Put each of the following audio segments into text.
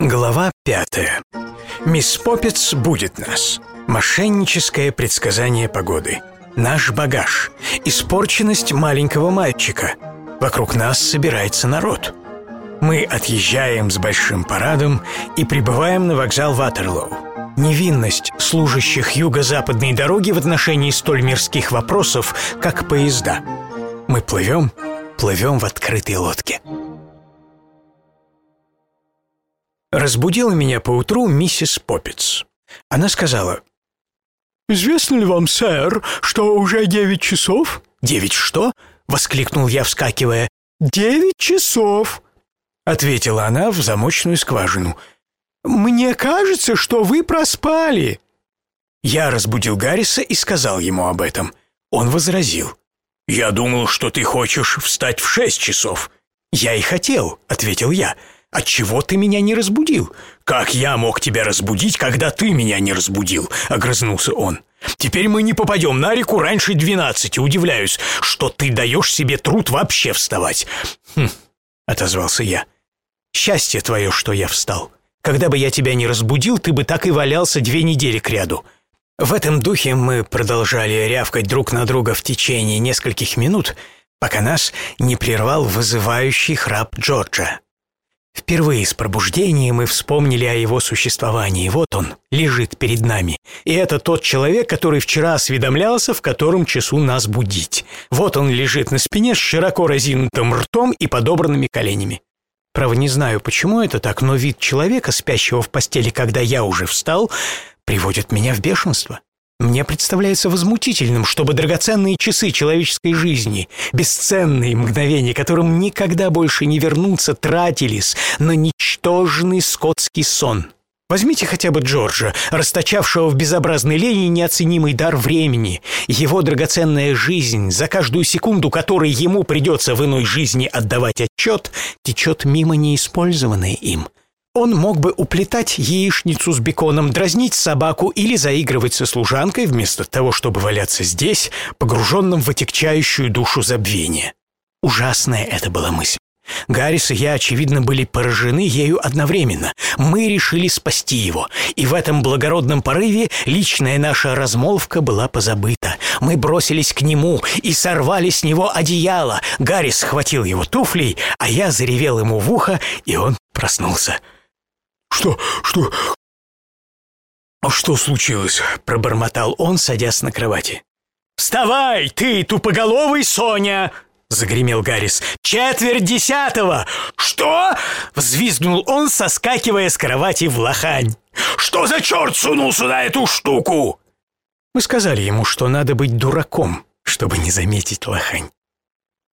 Глава пятая. Мисс Поппец будет нас. Мошенническое предсказание погоды. Наш багаж. Испорченность маленького мальчика. Вокруг нас собирается народ. Мы отъезжаем с большим парадом и прибываем на вокзал Ватерлоу. Невинность служащих юго-западной дороги в отношении столь мирских вопросов, как поезда. Мы плывем, плывем в открытой лодке. Разбудила меня поутру миссис Поппиц. Она сказала, «Известно ли вам, сэр, что уже девять часов?» «Девять что?» — воскликнул я, вскакивая. «Девять часов!» — ответила она в замочную скважину. «Мне кажется, что вы проспали». Я разбудил Гарриса и сказал ему об этом. Он возразил. «Я думал, что ты хочешь встать в шесть часов». «Я и хотел», — ответил я. «Отчего ты меня не разбудил?» «Как я мог тебя разбудить, когда ты меня не разбудил?» — огрызнулся он. «Теперь мы не попадем на реку раньше двенадцати. Удивляюсь, что ты даешь себе труд вообще вставать». «Хм», — отозвался я. «Счастье твое, что я встал. Когда бы я тебя не разбудил, ты бы так и валялся две недели кряду». В этом духе мы продолжали рявкать друг на друга в течение нескольких минут, пока нас не прервал вызывающий храп Джорджа. Впервые с пробуждения мы вспомнили о его существовании. Вот он, лежит перед нами. И это тот человек, который вчера осведомлялся, в котором часу нас будить. Вот он лежит на спине с широко разинутым ртом и подобранными коленями. Право, не знаю, почему это так, но вид человека, спящего в постели, когда я уже встал, приводит меня в бешенство. Мне представляется возмутительным, чтобы драгоценные часы человеческой жизни, бесценные мгновения, которым никогда больше не вернутся, тратились на ничтожный скотский сон. Возьмите хотя бы Джорджа, расточавшего в безобразной лени неоценимый дар времени. Его драгоценная жизнь, за каждую секунду которой ему придется в иной жизни отдавать отчет, течет мимо неиспользованной им. Он мог бы уплетать яичницу с беконом, дразнить собаку или заигрывать со служанкой вместо того, чтобы валяться здесь, погруженным в отягчающую душу забвения. Ужасная это была мысль. Гаррис и я, очевидно, были поражены ею одновременно. Мы решили спасти его, и в этом благородном порыве личная наша размолвка была позабыта. Мы бросились к нему и сорвали с него одеяло. Гаррис схватил его туфлей, а я заревел ему в ухо, и он проснулся. «Что? Что? А что случилось?» — пробормотал он, садясь на кровати. «Вставай, ты, тупоголовый Соня!» — загремел Гаррис. «Четверть десятого!» «Что?» — взвизгнул он, соскакивая с кровати в лохань. «Что за черт сунул сюда эту штуку?» Мы сказали ему, что надо быть дураком, чтобы не заметить лохань.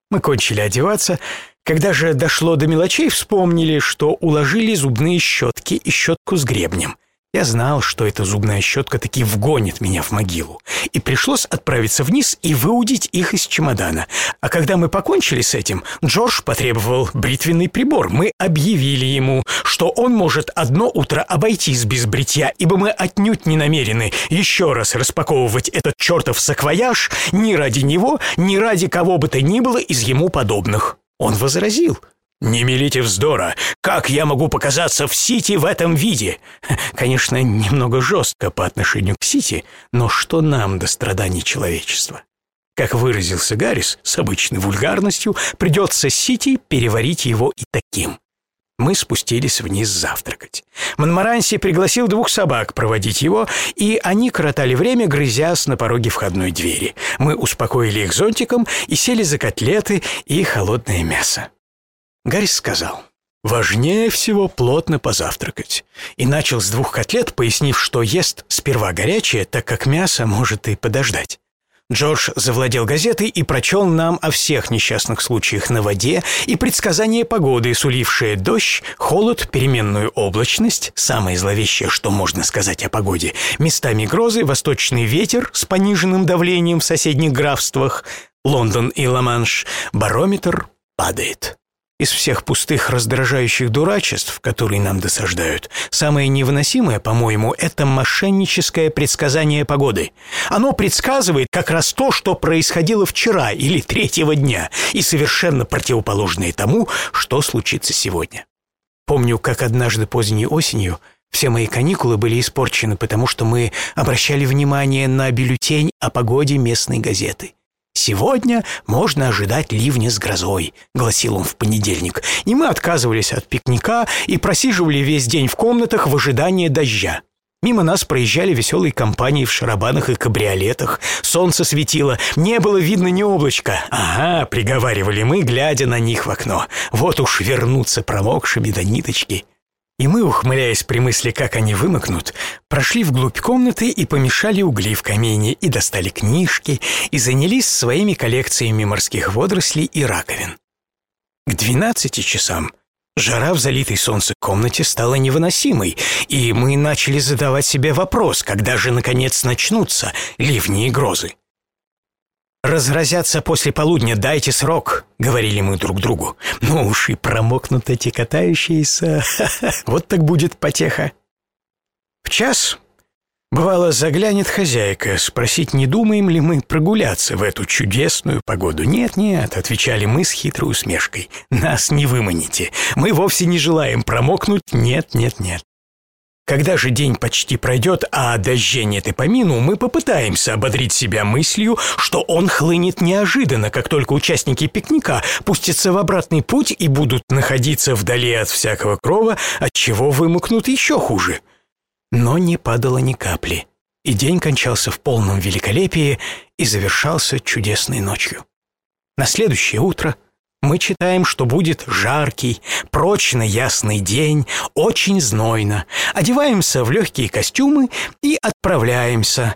Мы кончили одеваться, когда же дошло до мелочей, вспомнили, что уложили зубные щетки и щетку с гребнем. Я знал, что эта зубная щетка таки вгонит меня в могилу. И пришлось отправиться вниз и выудить их из чемодана. А когда мы покончили с этим, Джордж потребовал бритвенный прибор. Мы объявили ему, что он может одно утро обойтись без бритья, ибо мы отнюдь не намерены еще раз распаковывать этот чертов саквояж ни ради него, ни ради кого бы то ни было из ему подобных. Он возразил. «Не мелите вздора! Как я могу показаться в Сити в этом виде?» Конечно, немного жестко по отношению к Сити, но что нам до страданий человечества? Как выразился Гаррис с обычной вульгарностью, придется Сити переварить его и таким. Мы спустились вниз завтракать. Монмаранси пригласил двух собак проводить его, и они коротали время, грызясь на пороге входной двери. Мы успокоили их зонтиком и сели за котлеты и холодное мясо. Гаррис сказал, «Важнее всего плотно позавтракать». И начал с двух котлет, пояснив, что ест сперва горячее, так как мясо может и подождать. Джордж завладел газетой и прочел нам о всех несчастных случаях на воде и предсказание погоды, сулившее дождь, холод, переменную облачность, самое зловещее, что можно сказать о погоде, местами грозы, восточный ветер с пониженным давлением в соседних графствах, Лондон и Ла-Манш, барометр падает. Из всех пустых раздражающих дурачеств, которые нам досаждают, самое невыносимое, по-моему, это мошенническое предсказание погоды. Оно предсказывает как раз то, что происходило вчера или третьего дня, и совершенно противоположное тому, что случится сегодня. Помню, как однажды поздней осенью все мои каникулы были испорчены, потому что мы обращали внимание на бюллетень о погоде местной газеты. «Сегодня можно ожидать ливня с грозой», — гласил он в понедельник. И мы отказывались от пикника и просиживали весь день в комнатах в ожидании дождя. Мимо нас проезжали веселые компании в шарабанах и кабриолетах. Солнце светило, не было видно ни облачка. «Ага», — приговаривали мы, глядя на них в окно. «Вот уж вернутся промокшими до ниточки». И мы, ухмыляясь при мысли, как они вымокнут, прошли вглубь комнаты и помешали угли в камине, и достали книжки, и занялись своими коллекциями морских водорослей и раковин. К двенадцати часам жара в залитой солнце комнате стала невыносимой, и мы начали задавать себе вопрос, когда же, наконец, начнутся ливни и грозы. «Разразятся после полудня, дайте срок», — говорили мы друг другу. «Ну уж и промокнут эти катающиеся. Вот так будет потеха». В час, бывало, заглянет хозяйка, спросить, не думаем ли мы прогуляться в эту чудесную погоду. «Нет-нет», — отвечали мы с хитрой усмешкой, — «нас не выманите. Мы вовсе не желаем промокнуть. Нет-нет-нет». Когда же день почти пройдет, а дождей нет и помину, мы попытаемся ободрить себя мыслью, что он хлынет неожиданно, как только участники пикника пустятся в обратный путь и будут находиться вдали от всякого крова, от чего вымокнут еще хуже. Но не падало ни капли, и день кончался в полном великолепии и завершался чудесной ночью. На следующее утро – мы читаем, что будет жаркий, прочно ясный день, очень знойно. Одеваемся в легкие костюмы и отправляемся.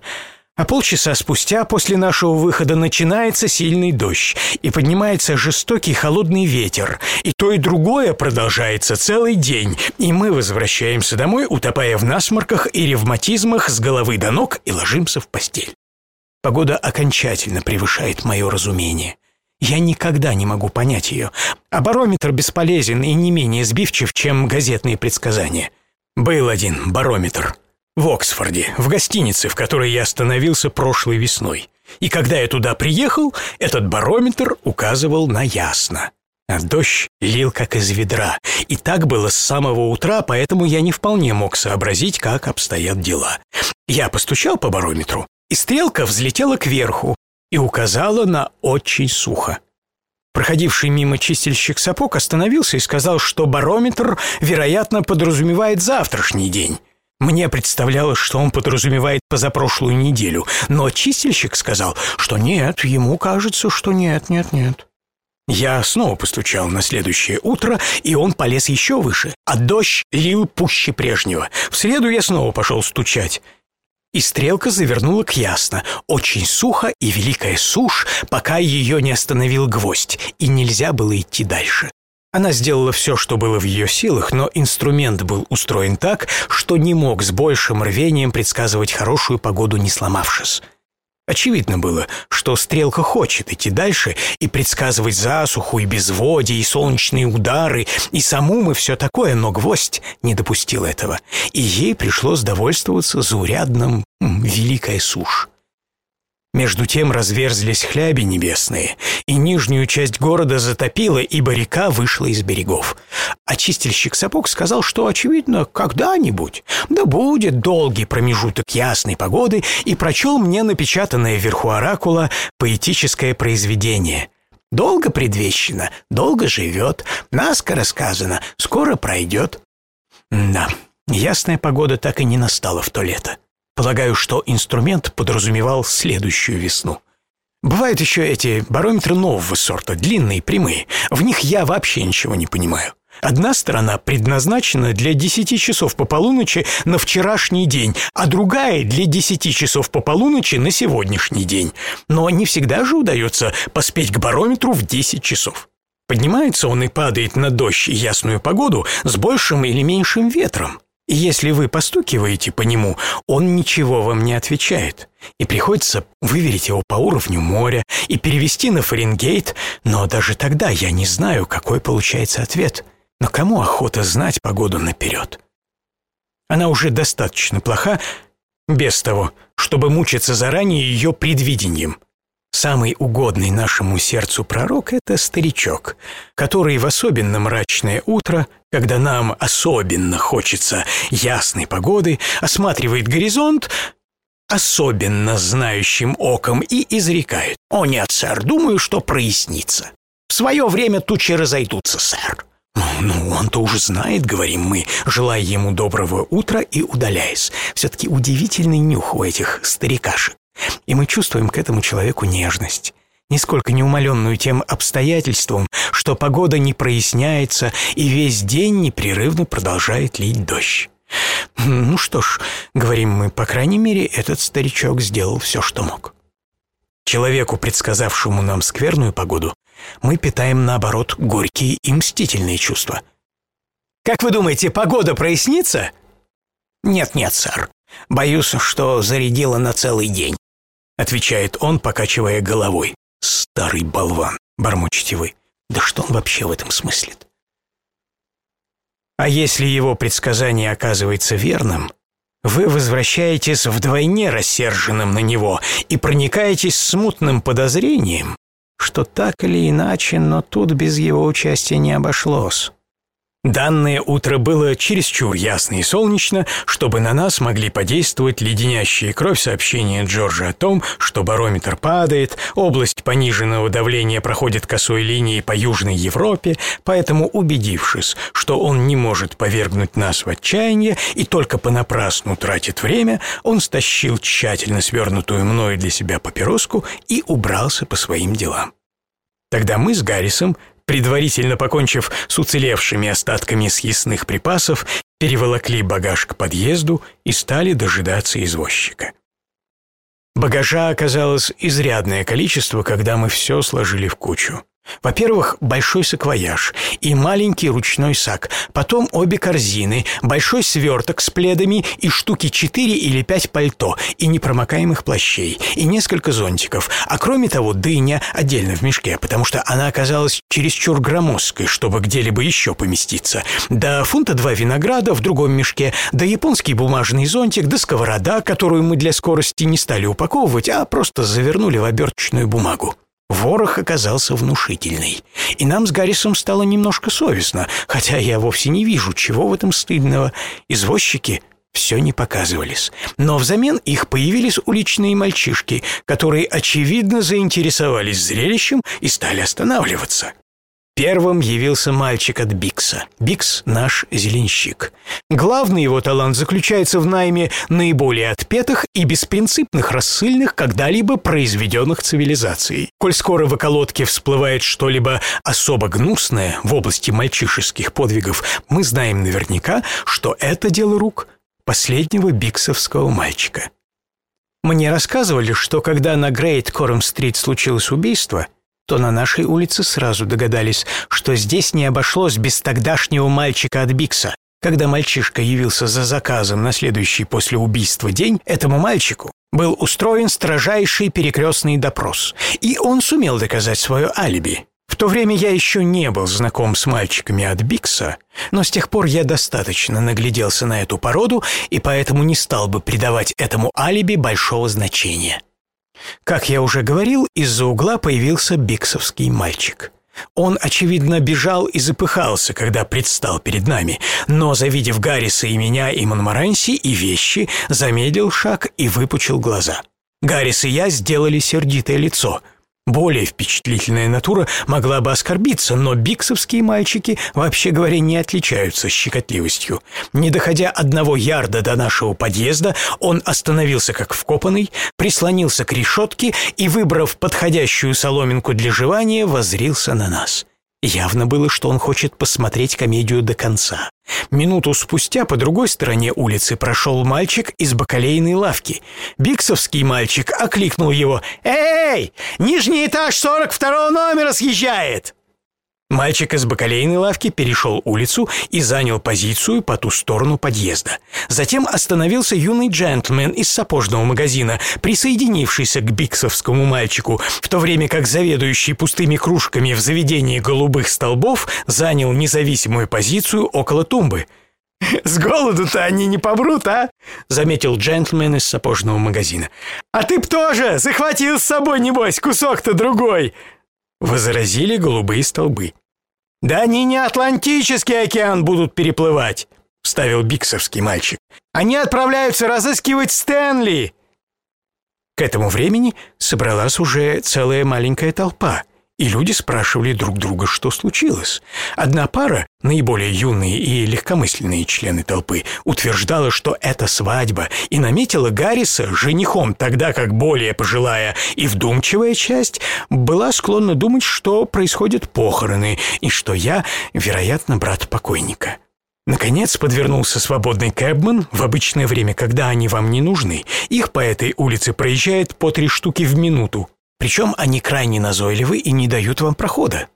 А полчаса спустя после нашего выхода начинается сильный дождь, и поднимается жестокий холодный ветер, и то и другое продолжается целый день, и мы возвращаемся домой, утопая в насморках и ревматизмах с головы до ног и ложимся в постель. Погода окончательно превышает мое разумение. Я никогда не могу понять ее. А барометр бесполезен и не менее сбивчив, чем газетные предсказания. Был один барометр. В Оксфорде, в гостинице, в которой я остановился прошлой весной. И когда я туда приехал, этот барометр указывал на ясно. А дождь лил как из ведра. И так было с самого утра, поэтому я не вполне мог сообразить, как обстоят дела. Я постучал по барометру, и стрелка взлетела кверху, и указала на очень сухо. Проходивший мимо чистильщик сапог остановился и сказал, что барометр, вероятно, подразумевает завтрашний день. Мне представлялось, что он подразумевает позапрошлую неделю, но чистильщик сказал, что нет, ему кажется, что нет, нет, нет. Я снова постучал на следующее утро, и он полез еще выше, а дождь лил пуще прежнего. В среду я снова пошел стучать. И стрелка завернула к ясно. Очень сухо и великая сушь, пока ее не остановил гвоздь, и нельзя было идти дальше. Она сделала все, что было в ее силах, но инструмент был устроен так, что не мог с большим рвением предсказывать хорошую погоду, не сломавшись. Очевидно было, что стрелка хочет идти дальше и предсказывать засуху и безводие, и солнечные удары, и саму мы все такое, но гвоздь не допустил этого, и ей пришлось довольствоваться заурядным «великая сушь». Между тем разверзлись хляби небесные, и нижнюю часть города затопило, ибо река вышла из берегов. А чистильщик сапог сказал, что, очевидно, когда-нибудь, да будет долгий промежуток ясной погоды, и прочел мне напечатанное вверху оракула поэтическое произведение. «Долго предвещено, долго живет, наскоро сказано, скоро пройдет». Да, ясная погода так и не настала в то лето. Полагаю, что инструмент подразумевал следующую весну. Бывают еще эти барометры нового сорта, длинные, прямые. В них я вообще ничего не понимаю. Одна сторона предназначена для 10 часов по полуночи на вчерашний день, а другая для 10 часов по полуночи на сегодняшний день. Но не всегда же удается поспеть к барометру в 10 часов. Поднимается он и падает на дождь и ясную погоду с большим или меньшим ветром. Если вы постукиваете по нему, он ничего вам не отвечает. И приходится выверить его по уровню моря и перевести на Фаренгейт, но даже тогда я не знаю, какой получается ответ. Но кому охота знать погоду наперед? Она уже достаточно плоха, без того, чтобы мучиться заранее ее предвидением. Самый угодный нашему сердцу пророк — это старичок, который в особенно мрачное утро, когда нам особенно хочется ясной погоды, осматривает горизонт, особенно знающим оком и изрекает. «О нет, сэр, думаю, что прояснится. В свое время тучи разойдутся, сэр». «Ну, ну он-то уже знает», — говорим мы, желая ему доброго утра и удаляясь. Все-таки удивительный нюх у этих старикашек. И мы чувствуем к этому человеку нежность, нисколько не умаленную тем обстоятельством, что погода не проясняется и весь день непрерывно продолжает лить дождь. Ну что ж, говорим мы, по крайней мере, этот старичок сделал все, что мог. Человеку, предсказавшему нам скверную погоду, мы питаем, наоборот, горькие и мстительные чувства. «Как вы думаете, погода прояснится?» «Нет-нет, сэр. Боюсь, что зарядила на целый день», — отвечает он, покачивая головой. «Старый болван», — бормочете вы. «Да что он вообще в этом смыслит?» А если его предсказание оказывается верным, вы возвращаетесь вдвойне рассерженным на него и проникаетесь смутным подозрением, что так или иначе, но тут без его участия не обошлось. Данное утро было чересчур ясно и солнечно, чтобы на нас могли подействовать леденящие кровь сообщения Джорджа о том, что барометр падает, область пониженного давления проходит косой линией по Южной Европе, поэтому, убедившись, что он не может повергнуть нас в отчаяние и только понапрасну тратит время, он стащил тщательно свернутую мною для себя папироску и убрался по своим делам. Тогда мы с Гаррисом предварительно покончив с уцелевшими остатками съестных припасов, переволокли багаж к подъезду и стали дожидаться извозчика. Багажа оказалось изрядное количество, когда мы все сложили в кучу. Во-первых, большой саквояж и маленький ручной сак, потом обе корзины, большой сверток с пледами и штуки четыре или пять пальто и непромокаемых плащей, и несколько зонтиков, а кроме того дыня отдельно в мешке, потому что она оказалась чересчур громоздкой, чтобы где-либо еще поместиться, да фунта два винограда в другом мешке, да японский бумажный зонтик, да сковорода, которую мы для скорости не стали упаковывать, а просто завернули в оберточную бумагу. Ворох оказался внушительный, и нам с Гаррисом стало немножко совестно, хотя я вовсе не вижу, чего в этом стыдного. Извозчики все не показывались. Но взамен их появились уличные мальчишки, которые, очевидно, заинтересовались зрелищем и стали останавливаться. Первым явился мальчик от Бикса. Бикс – наш зеленщик. Главный его талант заключается в найме наиболее отпетых и беспринципных рассыльных, когда-либо произведенных цивилизацией. Коль скоро в околотке всплывает что-либо особо гнусное в области мальчишеских подвигов, мы знаем наверняка, что это дело рук последнего биксовского мальчика. Мне рассказывали, что когда на Грейт Корм-стрит случилось убийство – то на нашей улице сразу догадались, что здесь не обошлось без тогдашнего мальчика от Бикса. Когда мальчишка явился за заказом на следующий после убийства день, этому мальчику был устроен строжайший перекрестный допрос, и он сумел доказать свое алиби. В то время я еще не был знаком с мальчиками от Бикса, но с тех пор я достаточно нагляделся на эту породу и поэтому не стал бы придавать этому алиби большого значения. Как я уже говорил, из-за угла появился биксовский мальчик. Он, очевидно, бежал и запыхался, когда предстал перед нами, но, завидев Гарриса и меня, и Монмаранси, и вещи, замедлил шаг и выпучил глаза. Гаррис и я сделали сердитое лицо. Более впечатлительная натура могла бы оскорбиться, но биксовские мальчики, вообще говоря, не отличаются щекотливостью. Не доходя одного ярда до нашего подъезда, он остановился как вкопанный, прислонился к решетке и, выбрав подходящую соломинку для жевания, возрился на нас. Явно было, что он хочет посмотреть комедию до конца. Минуту спустя по другой стороне улицы прошел мальчик из бакалейной лавки. Биксовский мальчик окликнул его «Эй, нижний этаж 42 номера съезжает!» Мальчик из бакалейной лавки перешел улицу и занял позицию по ту сторону подъезда. Затем остановился юный джентльмен из сапожного магазина, присоединившийся к биксовскому мальчику, в то время как заведующий пустыми кружками в заведении голубых столбов занял независимую позицию около тумбы. С голоду-то они не помрут, а? Заметил джентльмен из сапожного магазина. А ты б тоже захватил с собой, небось, кусок-то другой. Возразили голубые столбы. Да они не Атлантический океан будут переплывать, вставил биксовский мальчик. Они отправляются разыскивать Стэнли. К этому времени собралась уже целая маленькая толпа и люди спрашивали друг друга, что случилось. Одна пара, наиболее юные и легкомысленные члены толпы, утверждала, что это свадьба, и наметила Гарриса женихом, тогда как более пожилая и вдумчивая часть была склонна думать, что происходят похороны, и что я, вероятно, брат покойника. Наконец подвернулся свободный кэбман в обычное время, когда они вам не нужны. Их по этой улице проезжает по три штуки в минуту. Причем они крайне назойливы и не дают вам прохода.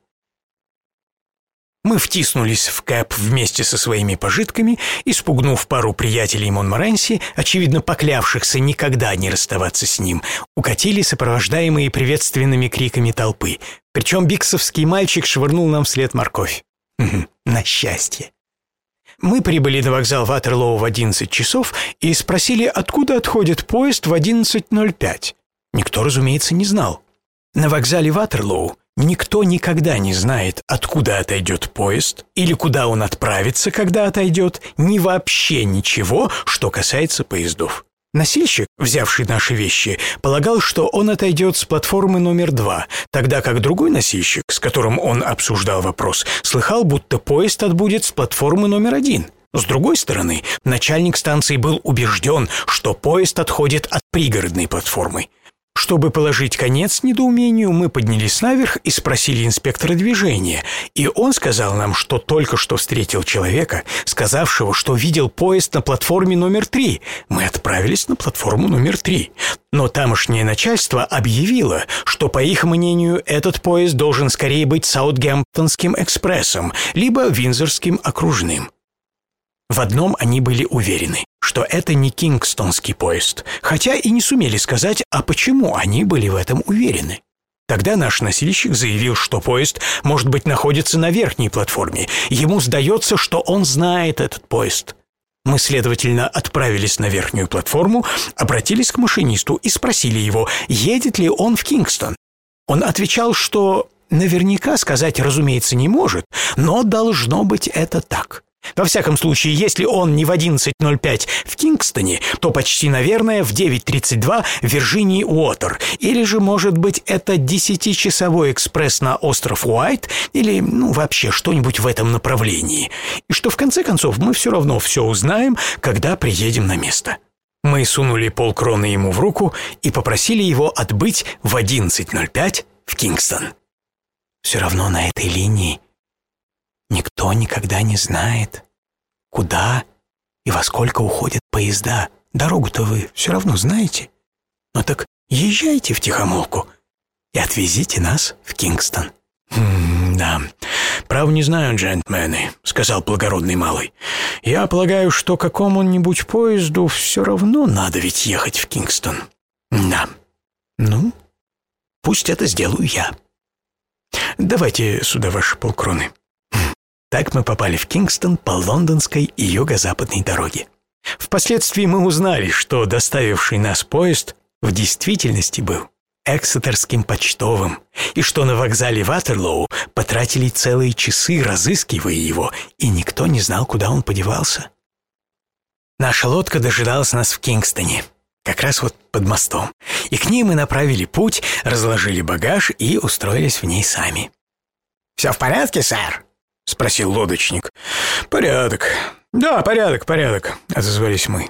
Мы втиснулись в кэп вместе со своими пожитками, испугнув пару приятелей Монморанси, очевидно поклявшихся никогда не расставаться с ним, укатили сопровождаемые приветственными криками толпы. Причем биксовский мальчик швырнул нам вслед морковь. На счастье. Мы прибыли на вокзал Ватерлоу в 11 часов и спросили, откуда отходит поезд в 11.05. Никто, разумеется, не знал. На вокзале Ватерлоу никто никогда не знает, откуда отойдет поезд или куда он отправится, когда отойдет, ни вообще ничего, что касается поездов. Носильщик, взявший наши вещи, полагал, что он отойдет с платформы номер два, тогда как другой носильщик, с которым он обсуждал вопрос, слыхал, будто поезд отбудет с платформы номер один. С другой стороны, начальник станции был убежден, что поезд отходит от пригородной платформы. Чтобы положить конец недоумению, мы поднялись наверх и спросили инспектора движения, и он сказал нам, что только что встретил человека, сказавшего, что видел поезд на платформе номер три. Мы отправились на платформу номер три. Но тамошнее начальство объявило, что, по их мнению, этот поезд должен скорее быть Саутгемптонским экспрессом, либо Винзорским окружным. В одном они были уверены, что это не кингстонский поезд, хотя и не сумели сказать, а почему они были в этом уверены. Тогда наш носильщик заявил, что поезд, может быть, находится на верхней платформе. Ему сдается, что он знает этот поезд. Мы, следовательно, отправились на верхнюю платформу, обратились к машинисту и спросили его, едет ли он в Кингстон. Он отвечал, что наверняка сказать, разумеется, не может, но должно быть это так. Во всяком случае, если он не в 11.05 в Кингстоне, то почти, наверное, в 9.32 в Вирджинии Уотер. Или же, может быть, это десятичасовой экспресс на остров Уайт, или, ну, вообще что-нибудь в этом направлении. И что, в конце концов, мы все равно все узнаем, когда приедем на место. Мы сунули полкроны ему в руку и попросили его отбыть в 11.05 в Кингстон. Все равно на этой линии Никто никогда не знает, куда и во сколько уходят поезда. Дорогу-то вы все равно знаете. Ну так езжайте в тихомолку и отвезите нас в Кингстон. «М «Да, право не знаю, джентльмены», — сказал благородный малый. «Я полагаю, что какому-нибудь поезду все равно надо ведь ехать в Кингстон». «Да, ну, пусть это сделаю я. Давайте сюда ваши полкроны». Так мы попали в Кингстон по лондонской и юго-западной дороге. Впоследствии мы узнали, что доставивший нас поезд в действительности был эксетерским почтовым, и что на вокзале Ватерлоу потратили целые часы, разыскивая его, и никто не знал, куда он подевался. Наша лодка дожидалась нас в Кингстоне, как раз вот под мостом, и к ней мы направили путь, разложили багаж и устроились в ней сами. «Все в порядке, сэр?» — спросил лодочник. «Порядок. Да, порядок, порядок», — отозвались мы.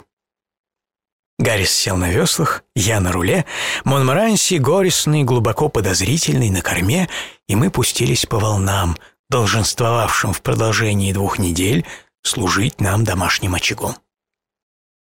Гаррис сел на веслах, я на руле, Монморанси горестный, глубоко подозрительный на корме, и мы пустились по волнам, долженствовавшим в продолжении двух недель служить нам домашним очагом.